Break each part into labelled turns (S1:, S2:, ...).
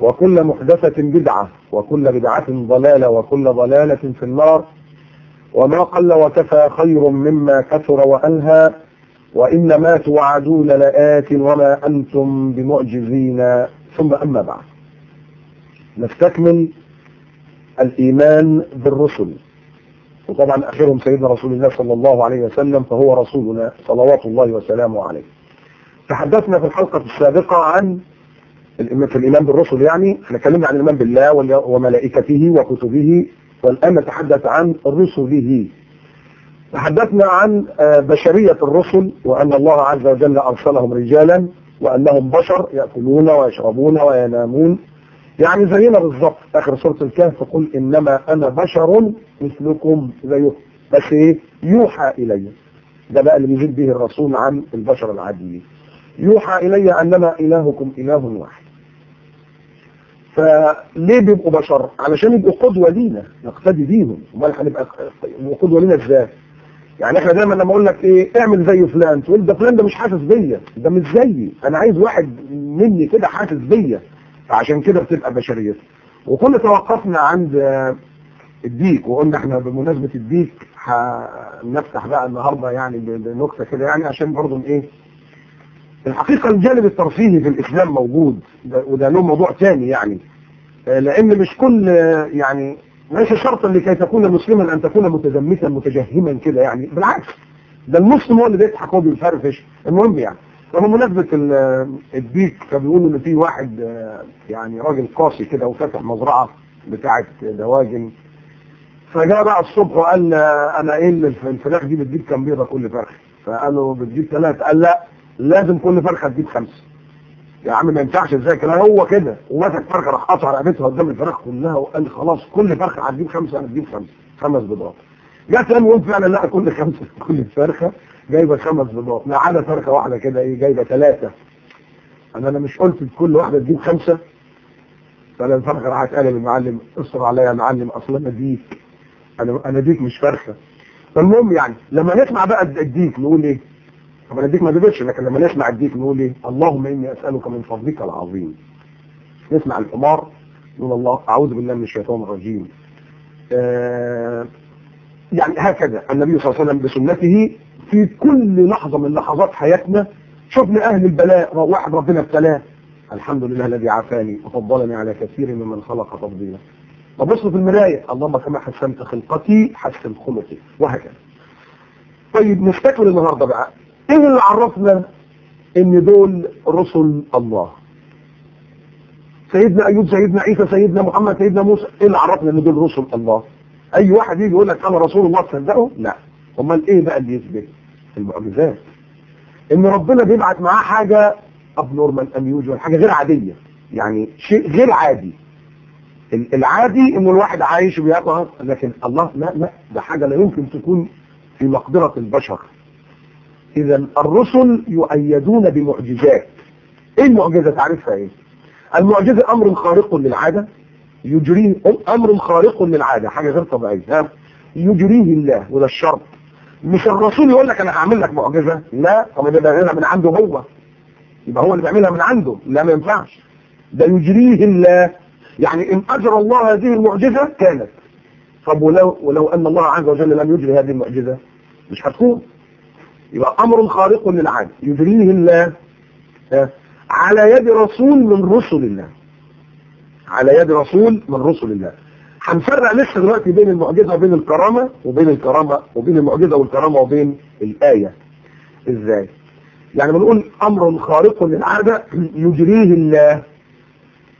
S1: وكل محدثة بدعة وكل بدعة ضلالة وكل ضلالة في النار وما قل وكفى خير مما كثر وأنهى وإنما توعدون لآت وما أنتم بمعجزين ثم أما بعد نستكمل الإيمان بالرسل وطبعا آخرهم سيدنا رسول الله صلى الله عليه وسلم فهو رسولنا صلوات الله وسلامه عليه تحدثنا في الحلقة السابقة عن في الإيمان بالرسل يعني احنا اتكلمنا عن الإيمان بالله وملائكته وكتبه والآن نتحدث عن رسله تحدثنا عن آه، بشرية الرسل وأن الله عز وجل أرسلهم رجالا وأنهم بشر يأكلون ويشربون وينامون يعني زينا بالظبط آخر سورة الكهف قل إنما أنا بشر مثلكم زيه بس إيه يوحى إلي ده بقى اللي بيزيد به الرسول عن البشر العاديين يوحى إلي أنما إلهكم إله واحد فليه بيبقوا بشر علشان يبقوا قدوة لينا نقتدي بيهم امال هنبقى قدوة لينا ازاي يعني احنا دايما لما اقول لك ايه اعمل زي فلان تقول ده فلان ده مش حاسس بيا ده مش زيي انا عايز واحد مني كده حاسس بيا فعشان كده بتبقى بشريتنا وكل توقفنا عند الديك وقلنا احنا بمناسبة الديك هنفتح بقى النهاردة يعني بنكتة كده يعني عشان برضه ايه الحقيقة الجانب الترفيهي في الإسلام موجود وده له موضوع تاني يعني آه، لأن مش كل آه، يعني ليس شرطا لكي تكون مسلما أن تكون متزمتا متجهما كده يعني بالعكس ده المسلم هو اللي بيضحك وبيفرفش بيفرفش المهم يعني مناسبة الديك آه، فبيقولوا ان في واحد يعني راجل قاسي كده وفتح مزرعة بتاعة دواجن فجاء بقى الصبح وقال انا ايه الفراخ دي بتجيب كام بيضة كل فرخ فقالوا بتجيب ثلاثة قال لا لازم كل فرخه تجيب خمسه يا عم ما ينفعش ازاي كده هو كده ومسك فرخه راح قطع رقبتها قدام الفراخ كلها وقال خلاص كل فرخه هتجيب خمسه هتجيب خمسه خمس بيضات جت ثاني يوم فعلا لقى كل خمسه كل فرخه جايبه خمس بيضات ما عدا فرخه واحده كده ايه جايبه ثلاثه انا انا مش قلت كل واحده تجيب خمسه فانا الفرخه راحت قال للمعلم اصبر عليا يا معلم اصل انا ديك انا انا ديك مش فرخه فالمهم يعني لما نسمع بقى الديك نقول ايه طبعا الديك ما ذبحش لكن لما نسمع الديك نقول ايه اللهم اني اسالك من فضلك العظيم نسمع الحمار نقول الله اعوذ بالله من الشيطان الرجيم آه يعني هكذا النبي صلى الله عليه وسلم بسنته في كل لحظه من لحظات حياتنا شفنا اهل البلاء واحد ربنا ابتلاه الحمد لله الذي عافاني وفضلني على كثير ممن خلق تفضيلا ببص في المرايه اللهم كما حسنت خلقتي حسن خلقي وهكذا طيب نفتكر النهارده بقى ايه اللي عرفنا ان دول رسل الله سيدنا ايوب سيدنا عيسى سيدنا محمد سيدنا موسى ايه اللي عرفنا ان دول رسل الله اي واحد يجي يقول لك انا رسول الله تصدقه لا امال ايه بقى اللي يثبت المعجزات ان ربنا بيبعت معاه حاجه ام يوجوال حاجه غير عاديه يعني شيء غير عادي العادي انه الواحد عايش وبياكل لكن الله لا لا ده حاجه لا يمكن تكون في مقدره البشر إذا الرسل يؤيدون بمعجزات إيه المعجزة تعرفها إيه المعجزة أمر خارق للعادة يجريه أمر خارق للعادة حاجة غير طبيعية يجريه الله وده الشرط مش الرسول يقول لك أنا هعمل لك معجزة لا طب ده بيعملها من عنده هو يبقى هو اللي بيعملها من عنده لا ما ينفعش ده يجريه الله يعني إن أجرى الله هذه المعجزة كانت طب ولو, ولو أن الله عز وجل لم يجري هذه المعجزة مش هتكون يبقى امر خارق للعادة يجريه الله على يد رسول من رسل الله على يد رسول من رسل الله هنفرق لسه دلوقتي بين المعجزة وبين الكرامة وبين الكرامة وبين المعجزة والكرامة وبين الآية ازاي يعني بنقول امر خارق للعادة يجريه الله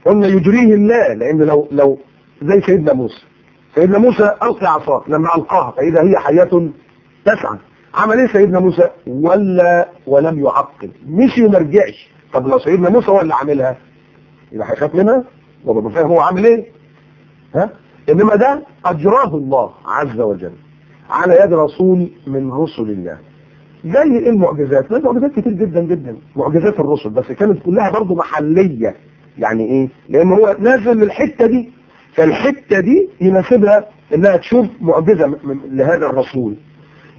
S1: قلنا يجريه الله لان لو لو زي سيدنا موسى سيدنا موسى القي عصاه لما القاها فاذا هي حياة تسعى عمل ايه سيدنا موسى ولا ولم يعقل مشي وما رجعش طب لو سيدنا موسى هو اللي عاملها يبقى هيخاف منها وبرضه فاهم هو عامل ايه ها انما ده اجراه الله عز وجل على يد رسول من رسل الله زي ايه المعجزات زي معجزات كتير جدا جدا معجزات الرسل بس كانت كلها برضه محلية يعني ايه لان هو نازل للحتة دي فالحتة دي يناسبها انها تشوف معجزة لهذا الرسول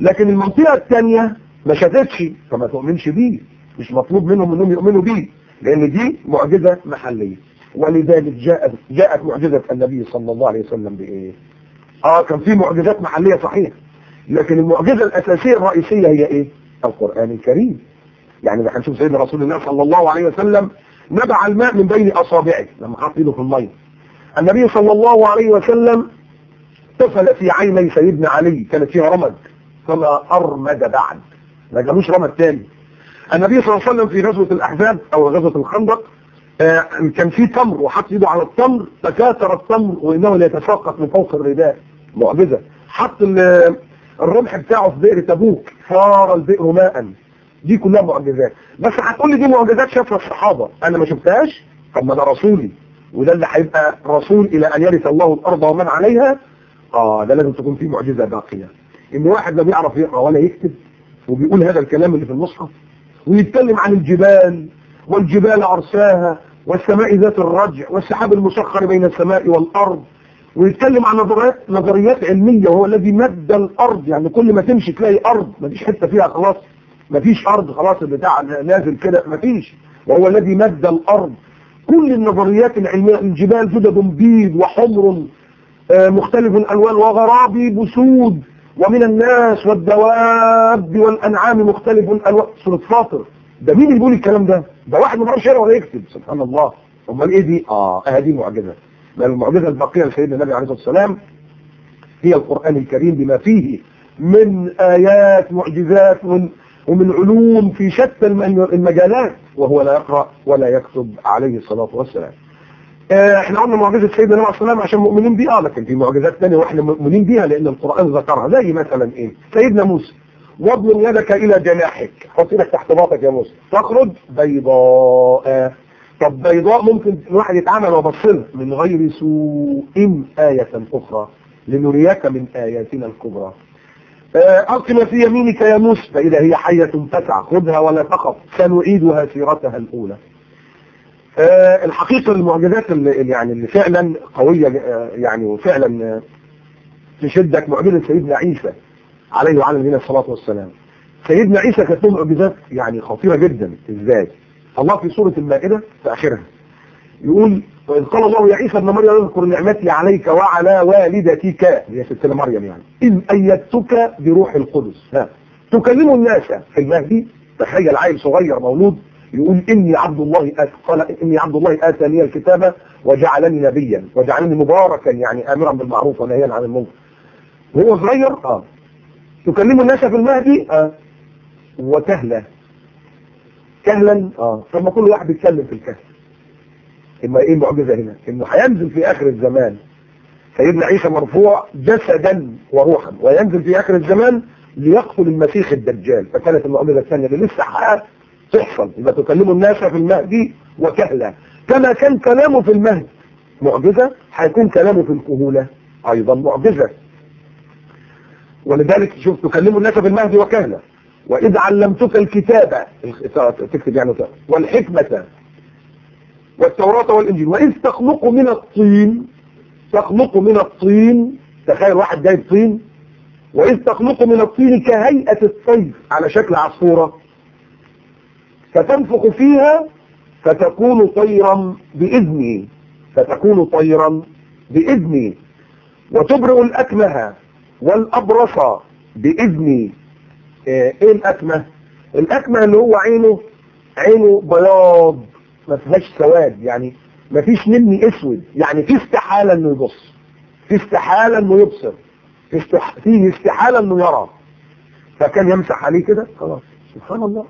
S1: لكن المنطقة الثانية ما شافتش فما تؤمنش بيه مش مطلوب منهم انهم يؤمنوا بيه لان دي معجزة محلية ولذلك جاءت جاءت معجزة النبي صلى الله عليه وسلم بايه اه كان في معجزات محلية صحيح لكن المعجزة الاساسية الرئيسية هي ايه القرآن الكريم يعني ده هنشوف سيدنا رسول الله صلى الله عليه وسلم نبع الماء من بين اصابعه لما حط ايده في الميه النبي صلى الله عليه وسلم طفل في عيني سيدنا علي كانت فيها رمد فلا أرمد بعد ما جالوش رمد تاني النبي صلى الله عليه وسلم في غزوة الأحزاب أو غزوة الخندق آه كان في تمر وحط ايده على التمر تكاثر التمر وإنه ليتساقط من فوق الرداء معجزة حط الرمح بتاعه في بئر تبوك صار البئر ماء دي كلها معجزات بس هتقول لي دي معجزات شافها الصحابة أنا ما شفتهاش طب ما ده رسولي وده اللي هيبقى رسول إلى أن يرث الله الأرض ومن عليها اه ده لازم تكون فيه معجزة باقية ان واحد لا بيعرف يقرا ولا يكتب وبيقول هذا الكلام اللي في المصحف ويتكلم عن الجبال والجبال عرساها والسماء ذات الرجع والسحاب المسخر بين السماء والارض ويتكلم عن نظريات نظريات علميه وهو الذي مد الارض يعني كل ما تمشي تلاقي ارض مفيش حته فيها خلاص مفيش ارض خلاص البتاع نازل كده مفيش وهو الذي مد الارض كل النظريات العلميه الجبال جدد بيض وحمر آه، مختلف الالوان وغرابيب بسود ومن الناس والدواب والأنعام مختلف الوقت سورة فاطر ده مين اللي بيقول الكلام ده ده واحد ما بيعرفش يقرا ولا يكتب سبحان الله امال ايه دي اه هذه آه، معجزه بل المعجزه الباقيه لسيدنا النبي عليه الصلاه والسلام هي القران الكريم بما فيه من ايات معجزات ومن علوم في شتى المجالات وهو لا يقرا ولا يكتب عليه الصلاه والسلام آه، احنا قلنا معجزة سيدنا النبي عليه السلام عشان مؤمنين بيها لكن في معجزات ثانيه واحنا مؤمنين بيها لان القرآن ذكرها زي مثلا ايه سيدنا موسى واضمم يدك الى جناحك حط ايدك تحت باطك يا موسى تخرج بيضاء طب بيضاء ممكن الواحد يتعامل وبصر من غير سوء آية أخرى لنريك من آياتنا الكبرى آه، ألقي ما في يمينك يا موسى فإذا هي حية تسعى خذها ولا تخف سنعيدها سيرتها الأولى آه، الحقيقة المعجزات اللي يعني اللي فعلا قوية آه، يعني وفعلا آه، تشدك معجزة سيدنا عيسى عليه وعلى نبينا الصلاة والسلام سيدنا عيسى كانت له معجزات يعني خطيرة جدا ازاي الله في سورة المائدة في اخرها يقول وإذ قال الله يا عيسى ابن مريم اذكر نعمتي عليك وعلى والدتك هي ستنا مريم يعني إذ أيدتك بروح القدس ها تكلم الناس في المهدي تخيل عيل صغير مولود يقول إني عبد الله قال إني عبد الله آتى لي الكتاب وجعلني نبيا وجعلني مباركا يعني آمرا بالمعروف ونهيا عن المنكر وهو صغير آه تكلم الناس في المهدي آه وكهلا كهلا آه ثم كل واحد يتكلم في الكهل إما إيه المعجزة هنا إنه هينزل في آخر الزمان سيدنا عيسى مرفوع جسدا وروحا وينزل في آخر الزمان ليقتل المسيح الدجال فكانت المعجزة الثانية اللي لسه حقق تحصل يبقى تكلموا الناس في المهدي وكهلا كما كان كلامه في المهدي معجزة هيكون كلامه في الكهولة أيضا معجزة ولذلك شوف تكلموا الناس في المهدي وكهلا وإذ علمتك الكتابة تكتب يعني والحكمة والتوراة والإنجيل وإذ تخلق من الطين تخلق من الطين تخيل واحد جايب طين وإذ تخلق من الطين كهيئة الصيف على شكل عصفورة فتنفخ فيها فتكون طيرا بإذنه فتكون طيرا بإذنه وتبرئ الأكمه والأبرص بإذني ايه الأكمه الأكمه اللي هو عينه عينه بياض ما فيهاش سواد يعني ما فيش مني اسود يعني في استحالة انه يبص في استحالة انه يبصر في استحالة انه يرى فكان يمسح عليه كده خلاص سبحان الله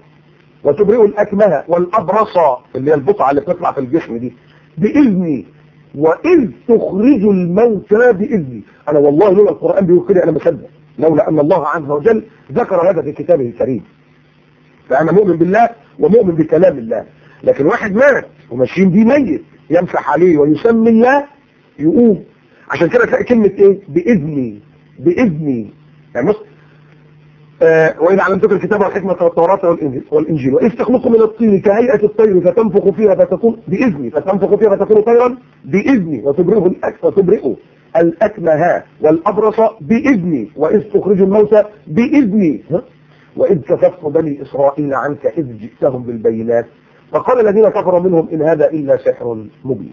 S1: وتبرئ الأكمه والأبرص اللي هي البقعة اللي بتطلع في الجسم دي بإذني وإذ تخرج الموتى بإذني أنا والله لولا القرآن بيقول كده أنا مصدق لولا أن الله عز وجل ذكر هذا في كتابه الكريم فأنا مؤمن بالله ومؤمن بكلام الله لكن واحد مات وماشيين بيه ميت يمسح عليه ويسمي الله يقوم عشان كده تلاقي كلمة ايه بإذني بإذني يعني بص آه، وإن علمتك الكتاب والحكمة والتوراة والإنجيل وإذ تخلق من الطين كهيئة الطير فتنفخ فيها فتكون بإذني فتنفخ فيها فتكون طيرا بإذني وتبرئه وتبرئه الأكمه والأبرص بإذني وإذ تخرج الموتى بإذني وإذ كففت بني إسرائيل عنك إذ جئتهم بالبينات فقال الذين كفروا منهم إن هذا إلا سحر مبين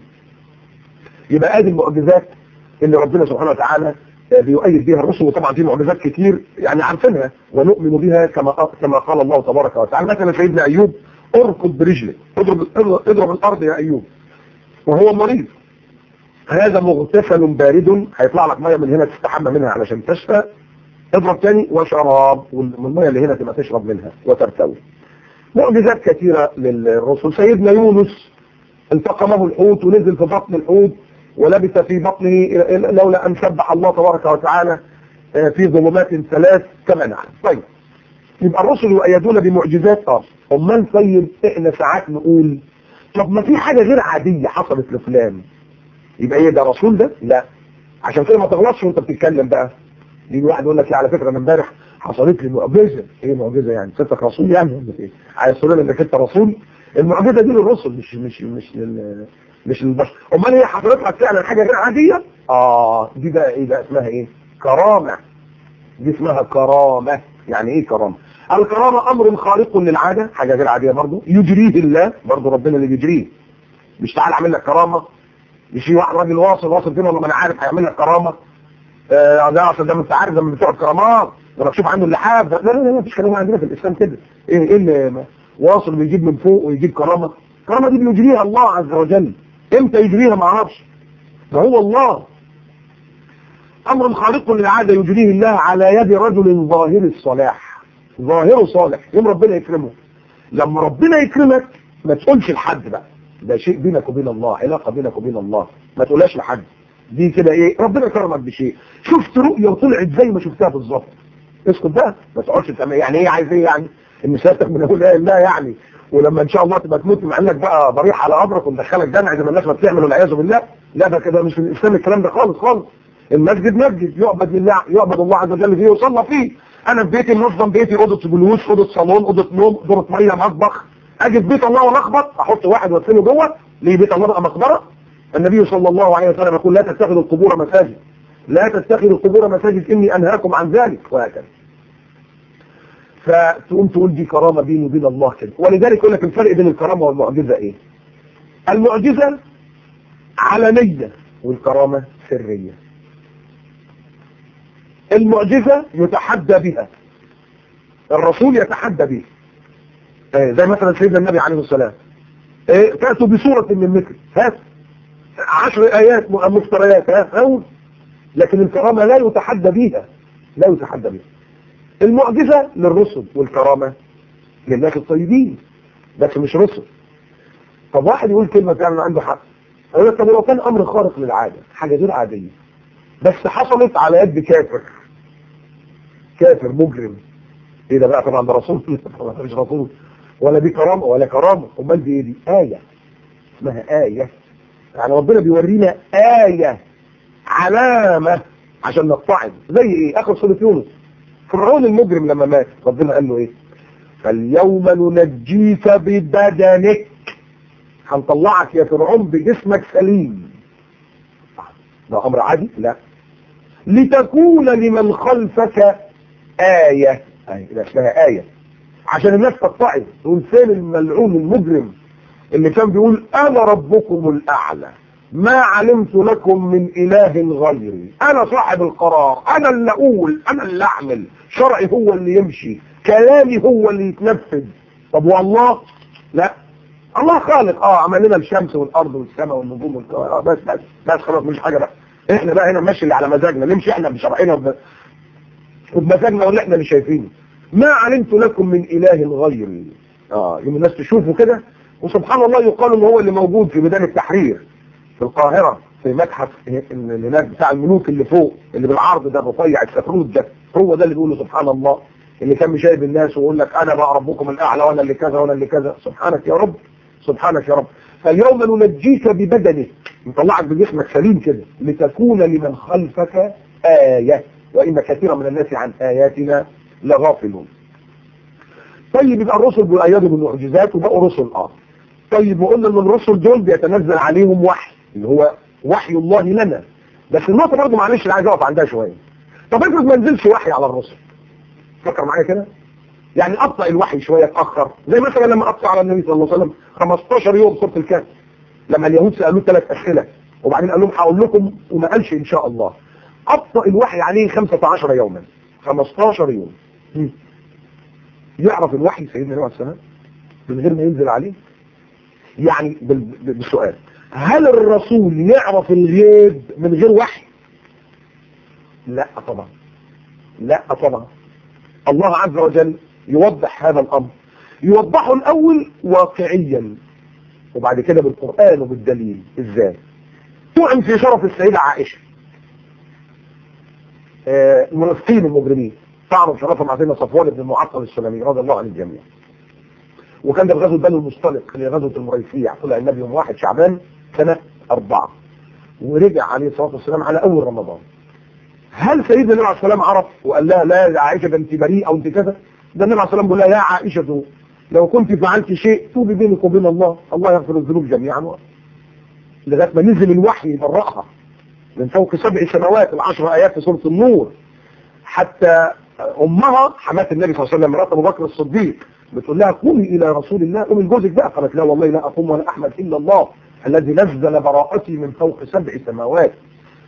S1: يبقى هذه المعجزات اللي ربنا سبحانه وتعالى بيؤيد بها الرسل وطبعا دي معجزات كتير يعني عارفينها ونؤمن بها كما كما قال الله تبارك وتعالى يعني مثلا سيدنا ايوب اركض برجلك اضرب اضرب الارض يا ايوب وهو مريض هذا مغتسل بارد هيطلع لك ميه من هنا تستحمى منها علشان تشفى اضرب تاني وشراب والميه اللي هنا تبقى تشرب منها وترتوي معجزات كثيرة للرسل سيدنا يونس التقمه الحوت ونزل في بطن الحوت ولبث في بطنه لولا أن سبح الله تبارك وتعالى آه، في ظلمات ثلاث كما نعلم طيب يبقى الرسل يؤيدون بمعجزات اه امال طيب احنا ساعات نقول طب ما في حاجة غير عادية حصلت لفلان يبقى ايه ده رسول ده لا عشان كده ما تغلطش وانت بتتكلم بقى يجي واحد يقول لك على فكرة انا امبارح حصلت لي معجزة ايه معجزة يعني ستك رسول يعني ولا ايه عايز تقول انك انت رسول المعجزة دي للرسل مش مش مش لل... مش البشر امال هي حضرتك فعلا حاجه غير عاديه اه دي بقى ايه بقى اسمها ايه كرامه دي اسمها كرامه يعني ايه كرامه الكرامه امر خارق للعاده حاجه غير عاديه برضه يجريه الله برضه ربنا اللي بيجريه مش تعال اعمل لك كرامه مش في واحد راجل واصل واصل فين والله ما انا عارف هيعمل لك كرامه آه ده اصل ده انت عارف ده بتوع الكرامات ده تشوف عنده اللحاف لا لا لا مفيش كلام عندنا في الاسلام كده ايه ايه اللي واصل بيجيب من فوق ويجيب كرامه الكرامه دي بيجريها الله عز وجل امتى يجريها ما اعرفش ده هو الله امر خارق للعاده يجريه الله على يد رجل ظاهر الصلاح ظاهر صالح يوم ربنا يكرمه لما ربنا يكرمك ما تقولش لحد بقى ده شيء بينك وبين الله علاقه بينك وبين الله ما تقولهاش لحد دي كده ايه ربنا كرمك بشيء شفت رؤيه وطلعت زي ما شفتها بالظبط اسكت بقى ما تقعدش يعني ايه عايز ايه يعني المساتك من اقول لا يعني ولما ان شاء الله تبقى تموت مع انك بقى ضريح على قبرك ومدخلك جامع زي ما الناس ما بتعمل والعياذ بالله لا ده كده مش في الاسلام الكلام ده خالص خالص المسجد مسجد يعبد لله يعبد الله عز وجل فيه ويصلى فيه انا في بيتي منظم بيتي اوضه بلوش اوضه صالون اوضه نوم اوضه ميه مطبخ اجي في بيت الله ولخبط احط واحد وادفنه جوه ليه بيت الله بقى مقبره النبي صلى الله عليه وسلم يقول لا تتخذوا القبور مساجد لا تتخذوا القبور مساجد اني انهاكم عن ذلك وهكذا فتقوم تقول دي كرامة بيني وبين الله كده ولذلك يقول لك الفرق بين الكرامة والمعجزة ايه المعجزة علنية والكرامة سرية المعجزة يتحدى بها الرسول يتحدى ايه زي مثلا سيدنا النبي عليه السلام تأتوا إيه، بصورة من مثل هات عشر آيات مفتريات هات لكن الكرامة لا يتحدى بها لا يتحدى بها المعجزة للرسل والكرامة للناس الطيبين لكن مش رسل طب واحد يقول كلمة فعلا عنده حق يقول لك طب لو كان امر خارق للعادة حاجة غير عادية بس حصلت على يد كافر كافر مجرم ايه ده بقى طبعا ده رسول طبعا مش رسول ولا دي كرامة ولا كرامة امال دي ايه دي آية اسمها آية يعني ربنا بيورينا آية علامة عشان نطعن زي ايه اخر سورة يونس فرعون المجرم لما مات ربنا قال له ايه فاليوم ننجيك ببدنك هنطلعك يا فرعون بجسمك سليم ده امر عادي لا لتكون لمن خلفك آية آية ده اسمها آية عشان الناس تقطعي تقول فين الملعون المجرم اللي كان بيقول انا ربكم الاعلى ما علمت لكم من إله غيري أنا صاحب القرار أنا اللي أقول أنا اللي أعمل شرعي هو اللي يمشي كلامي هو اللي يتنفذ طب والله لا الله خالق اه عمل لنا الشمس والارض والسماء والنجوم والكواكب آه بس بس بس خلاص مش حاجه بقى احنا بقى هنا ماشي اللي على مزاجنا نمشي احنا بشرعنا وبمزاجنا واللي احنا اللي شايفينه ما علمت لكم من اله غيري اه يوم الناس تشوفه كده وسبحان الله يقال ان هو اللي موجود في ميدان التحرير في القاهرة في متحف اللي هناك بتاع الملوك اللي فوق اللي بالعرض ده الرفيع السفروت ده هو ده اللي بيقوله سبحان الله اللي كان شايف الناس ويقول لك انا بقى ربكم الاعلى وانا اللي كذا وانا اللي كذا سبحانك يا رب سبحانك يا رب فاليوم ننجيك ببدنك نطلعك بجسمك سليم كده لتكون لمن خلفك آية وإن كثيرا من الناس عن آياتنا لغافلون طيب يبقى الرسل بيؤيدوا بالمعجزات وبقوا رسل اه طيب وقلنا ان الرسل دول بيتنزل عليهم وحي اللي هو وحي الله لنا بس النقطة برضه معلش اللي عايز اقف عندها شوية طب افرض ما نزلش وحي على الرسل فكر معايا كده يعني ابطأ الوحي شوية اتأخر زي مثلا لما ابطأ على النبي صلى الله عليه وسلم 15 يوم سورة الكهف لما اليهود سألوه ثلاث أسئلة وبعدين قال لهم هقول لكم وما قالش إن شاء الله أبطأ الوحي عليه 15 يوما 15 يوم يعرف الوحي سيدنا نوع السلام من غير ما ينزل عليه يعني بالسؤال هل الرسول يعرف الغيب من غير وحي لا طبعا لا طبعا الله عز وجل يوضح هذا الأمر يوضحه الأول واقعيا وبعد كده بالقرآن وبالدليل ازاي تعن في شرف السيدة عائشة آه، المنافقين المجرمين تعرف شرفهم على صفوان بن المعطل السلمي رضي الله عن الجميع وكان ده في غزوه بني المصطلق اللي غزوه المريسيه طلع النبي يوم واحد شعبان سنة أربعة ورجع عليه الصلاة والسلام على أول رمضان هل سيدنا النبي عليه الصلاة والسلام عرف وقال لها لا يا عائشة ده انت بريئة وانت كذا ده النبي عليه والسلام بيقول لها يا عائشة لو كنت فعلت شيء توبي بينك وبين الله الله يغفر الذنوب جميعا لغاية ما نزل الوحي برأها من فوق سبع سماوات العشر آيات في سورة النور حتى أمها حمات النبي صلى الله عليه وسلم مرات أبو بكر الصديق بتقول لها قومي إلى رسول الله قومي لجوزك بقى قالت لا والله لا أقوم ولا أحمد إلا الله الذي نزل براءتي من فوق سبع سماوات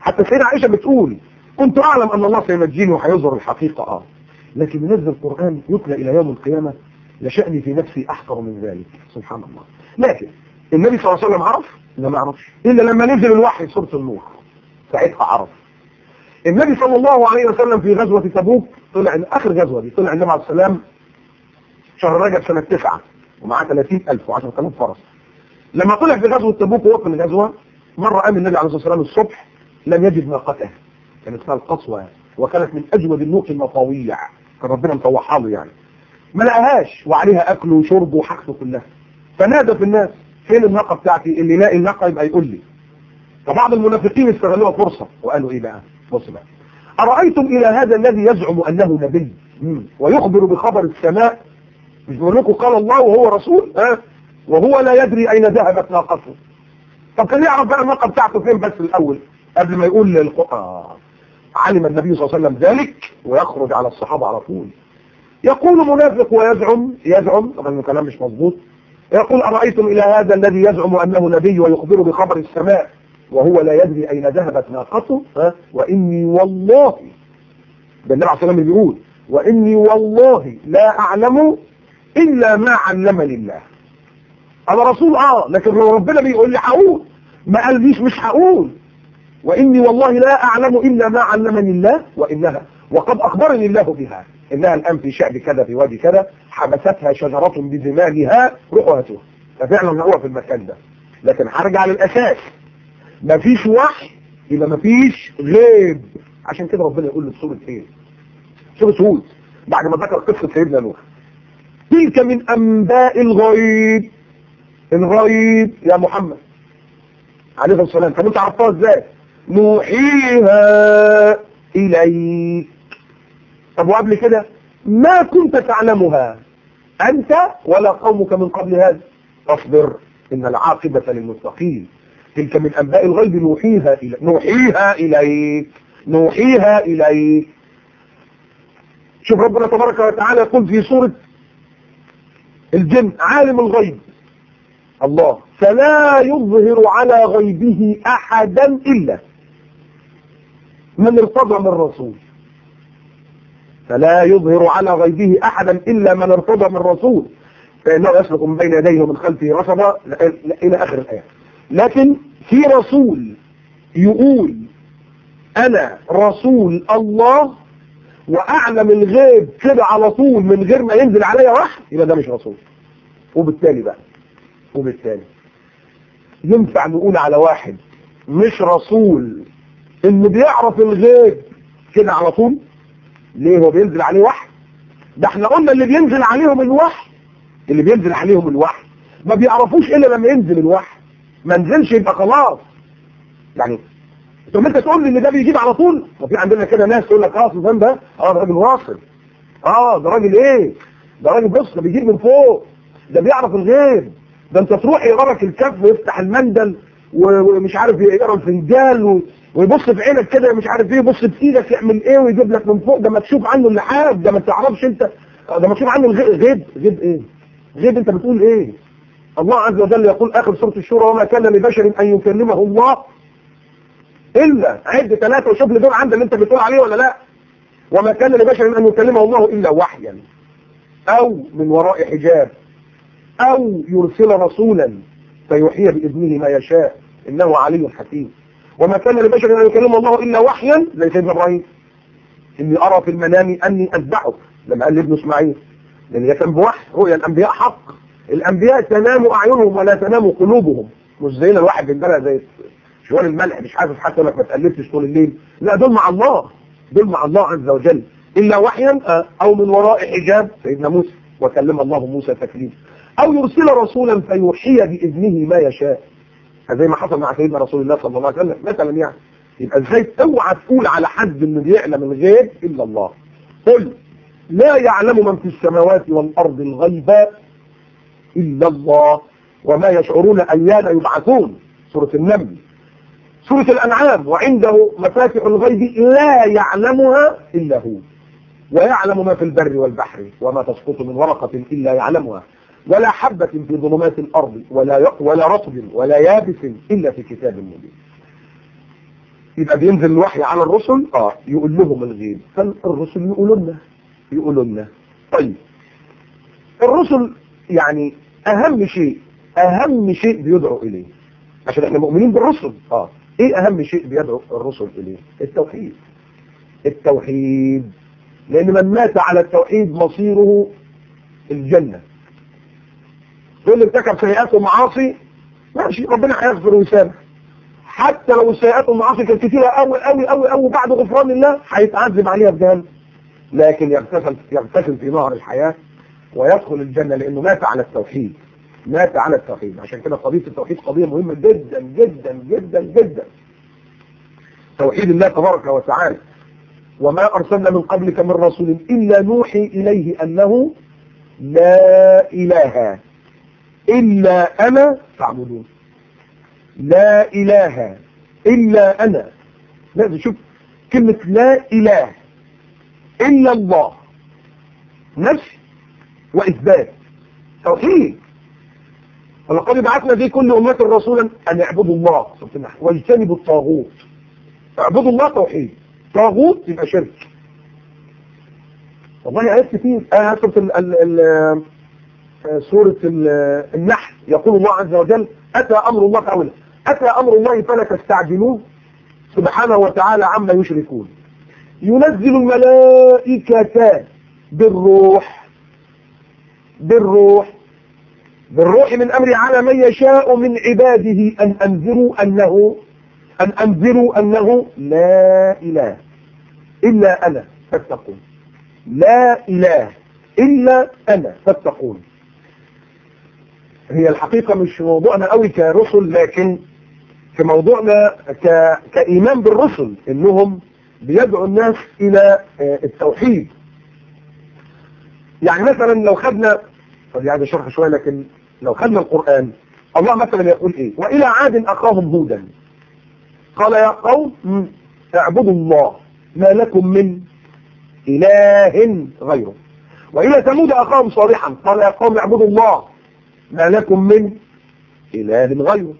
S1: حتى سيدة عائشة بتقول كنت أعلم أن الله سينجيني وحيظهر الحقيقة آه لكن نزل القرآن يتلى إلى يوم القيامة لشأني في نفسي أحقر من ذلك سبحان الله لكن النبي صلى الله عليه وسلم عرف لا ما عرفش إلا لما نزل الوحي سورة النور ساعتها عرف النبي صلى الله عليه وسلم في غزوة تبوك طلع آخر غزوة دي طلع النبي عليه السلام شهر رجب سنة تسعة ومعاه 30000 و10000 فرس لما طلع في غزوة تبوك ووقف من الغزوة مرة قام النبي عليه الصلاة والسلام الصبح لم يجد ناقته كانت اسمها القصوى يعني، وكانت من أجود النوق المطاويع كان ربنا مطوحها له يعني ما لقاهاش وعليها أكل وشرب وحاجته كلها فنادى في الناس فين الناقة بتاعتي اللي يلاقي الناقة يبقى يقول لي فبعض المنافقين استغلوها فرصة وقالوا ايه بقى بص بقى أرأيتم إلى هذا الذي يزعم أنه نبي ويخبر بخبر السماء مش بيقول لكم قال الله وهو رسول ها وهو لا يدري أين ذهبت ناقته طب كان يعرف بقى الناقة بتاعته فين بس الأول قبل ما يقول للقرآن علم النبي صلى الله عليه وسلم ذلك ويخرج على الصحابة على طول يقول منافق ويزعم يزعم طبعا الكلام مش مظبوط يقول أرأيتم إلى هذا الذي يزعم أنه نبي ويخبر بخبر السماء وهو لا يدري أين ذهبت ناقته وإني والله ده النبي عليه الصلاة والسلام بيقول وإني والله لا أعلم إلا ما علمني الله انا رسول اه لكن ربنا بيقول لي هقول ما ليش مش هقول واني والله لا اعلم الا ما علمني الله وانها وقد اخبرني الله بها انها الان في شعب كذا في وادي كذا حبستها شجرة بدماغها روحوا هاتوها ففعلا هو في المكان ده لكن هرجع للاساس مفيش وحي يبقى مفيش غيب عشان كده ربنا يقول له سوره ايه سوره هود بعد ما ذكر قصه سيدنا نوح تلك من انباء الغيب الغيب يا محمد عليه الصلاة والسلام طب انت عرفتها ازاي نوحيها إليك طب وقبل كده ما كنت تعلمها أنت ولا قومك من قبل هذا فاصبر إن العاقبة للمتقين تلك من أنباء الغيب نوحيها إليك نوحيها إليك نوحيها إليك شوف ربنا تبارك وتعالى يقول في سورة الجن عالم الغيب الله فلا يظهر على غيبه أحدا إلا من ارتضى من رسول فلا يظهر على غيبه أحدا إلا من ارتضى من رسول فإنه يسلك من بين يديه ومن خلفه رصدا إلى آخر الآية لكن في رسول يقول أنا رسول الله وأعلم الغيب كده على طول من غير ما ينزل عليا وحي يبقى ده مش رسول وبالتالي بقى وبالتالي ينفع نقول على واحد مش رسول اللي بيعرف الغيب كده على طول ليه هو بينزل عليه وحي ده احنا قلنا اللي بينزل عليهم الوحي اللي بينزل عليهم الوحي ما بيعرفوش الا لما ينزل الوحي ما نزلش يبقى خلاص يعني طب انت تقول لي ان ده بيجيب على طول ما في عندنا كده ناس تقول لك اه سوزان ده اه ده راجل واصل اه ده راجل ايه ده راجل بص ده بيجيب من فوق ده بيعرف الغيب ده انت تروح يقرا لك الكف ويفتح المندل ومش عارف يقرا الفنجان ويبص في عينك كده مش عارف ايه يبص في ايدك يعمل ايه ويجيب لك من فوق ده ما تشوف عنه اللحاف ده ما تعرفش انت ده ما تشوف عنه غيب غيب ايه غيب انت بتقول ايه الله عز وجل يقول اخر سوره الشورى وما كان لبشر ان يكلمه الله الا عد ثلاثه وشوف لي دول عند اللي انت بتقول عليه ولا لا وما كان لبشر ان يكلمه الله الا وحيا او من وراء حجاب أو يرسل رسولا فيحيي بإذنه ما يشاء إنه علي حكيم وما كان لبشر أن يكلم الله إلا وحيا زي سيدنا إبراهيم إني أرى في المنام أني أتبعه لما قال لابن إسماعيل لأن كان بوحي رؤيا الأنبياء حق الأنبياء تنام أعينهم ولا تنام قلوبهم مش زينا الواحد بيتبرع زي شوال الملح مش حاسس حتى انك ما تقلبتش طول الليل لا دول مع الله دول مع الله عز وجل إلا وحيا آه، أو من وراء حجاب سيدنا موسى وكلم الله موسى تكليما أو يرسل رسولا فيوحي بإذنه ما يشاء زي ما حصل مع سيدنا رسول الله صلى الله عليه وسلم مثلا يعني يبقى ازاي اوعى تقول على حد انه بيعلم الغيب الا الله قل لا يعلم من في السماوات والارض الغيب الا الله وما يشعرون ايان يبعثون سورة النمل سورة الانعام وعنده مفاتح الغيب لا يعلمها الا هو ويعلم ما في البر والبحر وما تسقط من ورقة الا يعلمها ولا حبة في ظلمات الأرض ولا ولا رطب ولا يابس إلا في كتاب مبين يبقى بينزل الوحي على الرسل اه يقول لهم الغيب فالرسل يقولوا لنا يقولوا لنا طيب الرسل يعني أهم شيء أهم شيء بيدعو إليه عشان احنا مؤمنين بالرسل اه ايه أهم شيء بيدعو الرسل إليه التوحيد التوحيد لأن من مات على التوحيد مصيره الجنة دول ارتكب سيئات ومعاصي ماشي ربنا هيغفر ويسامح حتى لو السيئات والمعاصي كانت كتيرة قوي قوي قوي قوي بعد غفران الله هيتعذب عليها في جهنم لكن يغتسل يغتسل في نهر الحياة ويدخل الجنة لأنه مات على التوحيد مات على التوحيد عشان كده قضية التوحيد قضية مهمة جدا جدا جدا جدا توحيد الله تبارك وتعالى وما أرسلنا من قبلك من رسول إلا نوحي إليه أنه لا إله إلا أنا فاعبدون لا إله إلا أنا لازم شوف كلمة لا إله إلا الله نفي وإثبات توحيد ولقد بعثنا في كل أمة رسولا أن اعبدوا الله واجتنبوا الطاغوت اعبدوا الله توحيد طاغوت يبقى شرك والله عرفت فيه أنا آه، سورة النحل يقول الله عز وجل أتى أمر الله فأولا أتى أمر الله فلا تستعجلوه سبحانه وتعالى عما يشركون ينزل الملائكة بالروح بالروح بالروح من أمر على من يشاء من عباده أن أنذروا أنه أن أنذروا أنه لا إله إلا أنا فاتقون لا إله إلا أنا فاتقون هي الحقيقة مش موضوعنا قوي كرسل لكن في موضوعنا ك... كإيمان بالرسل إنهم بيدعوا الناس إلى آه، التوحيد يعني مثلا لو خدنا طب يعني شرح شوية لكن لو خدنا القرآن الله مثلا يقول إيه وإلى عاد أخاهم هودا قال يا قوم اعبدوا الله ما لكم من إله غيره وإلى ثمود أخاهم صالحا قال يا قوم اعبدوا الله ما لكم من إله غيره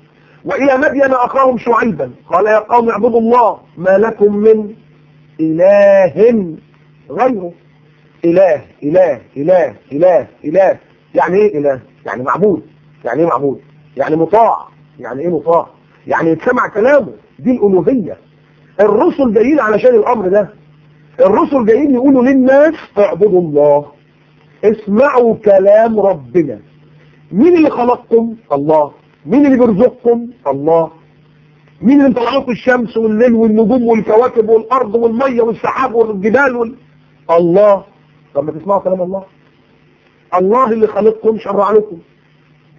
S1: وإلى مدين أخاهم شعيبا قال يا قوم اعبدوا الله ما لكم من إله غيره إله إله إله إله إله يعني إيه إله يعني معبود يعني إيه معبود يعني مطاع يعني إيه مطاع يعني يتسمع كلامه دي الألوهية الرسل جايين علشان الأمر ده الرسل جايين يقولوا للناس اعبدوا الله اسمعوا كلام ربنا مين اللي خلقكم الله مين اللي بيرزقكم الله مين اللي مطلع لكم الشمس والليل والنجوم والكواكب والارض والميه والسحاب والجبال وال... الله ما تسمعوا كلام الله الله اللي خلقكم شرع لكم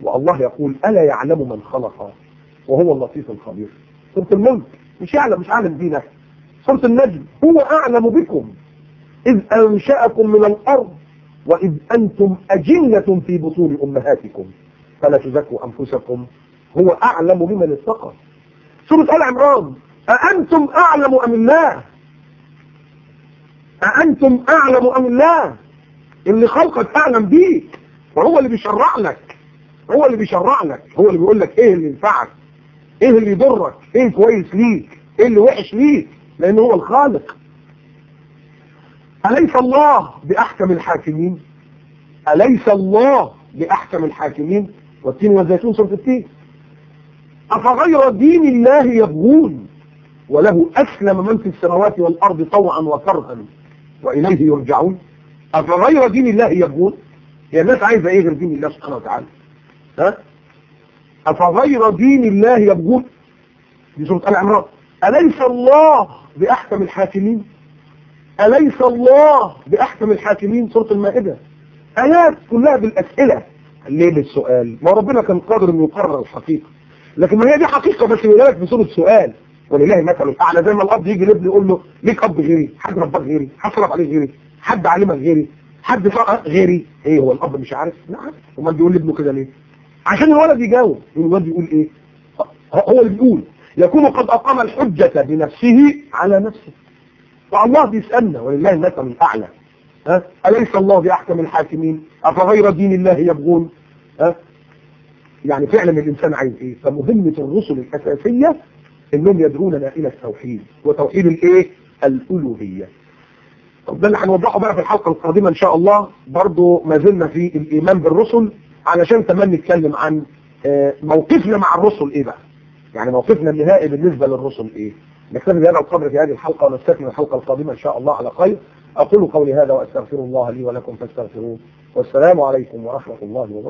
S1: والله يقول الا يعلم من خلق وهو اللطيف الخبير سوره الملك مش يعلم مش عالم دينك نفسه سوره النجم هو اعلم بكم اذ انشاكم من الارض وإذ أنتم أجنة في بطون أمهاتكم فلا تزكوا أنفسكم هو أعلم بمن اتقى سورة آل عمران أأنتم أعلم أم الله أأنتم أعلم أم الله اللي خلقك أعلم بيك وهو اللي بيشرع لك هو اللي بيشرع لك هو اللي بيقول لك إيه اللي ينفعك إيه اللي يضرك إيه كويس ليك إيه اللي وحش ليك لأنه هو الخالق أليس الله بأحكم الحاكمين أليس الله بأحكم الحاكمين والتين والزيتون سورة التين أفغير دين الله يبغون وله أسلم من في السماوات والأرض طوعا وكرها وإليه يرجعون أفغير دين الله يبغون هي الناس عايزة إيه غير دين الله سبحانه وتعالى ها أفغير دين الله يبغون دي سورة آل عمران أليس الله بأحكم الحاكمين أليس الله بأحكم الحاكمين سورة المائدة آيات كلها بالأسئلة ليه بالسؤال ما ربنا كان قادر انه يقرر الحقيقة لكن ما هي دي حقيقة بس لك بصورة سؤال ولله مثل الأعلى زي ما الأب يجي لابنه يقول له ليك أب غيري حد ربك غيري حد صرف عليك غيري حد علمك غيري حد فقط غيري ايه هو الأب مش عارف نعم امال بيقول لابنه كده ليه عشان الولد يجاوب الولد يقول ايه هو اللي بيقول يكون قد أقام الحجة بنفسه على نفسه فالله بيسألنا ولله المثل الأعلى ها أليس الله بأحكم الحاكمين أفغير دين الله يبغون ها يعني فعلا الإنسان عايز إيه فمهمة الرسل الأساسية إنهم يدعوننا إلى التوحيد وتوحيد الإيه الألوهية طب ده اللي هنوضحه بقى في الحلقة القادمة إن شاء الله برضو ما زلنا في الإيمان بالرسل علشان تمام نتكلم عن آه، موقفنا مع الرسل إيه بقى يعني موقفنا النهائي بالنسبة للرسل إيه نكتفي بهذا القدر في هذه الحلقة ونستكمل الحلقة القادمة إن شاء الله على خير أقول قولي هذا وأستغفر الله لي ولكم فاستغفروه والسلام عليكم ورحمة الله وبركاته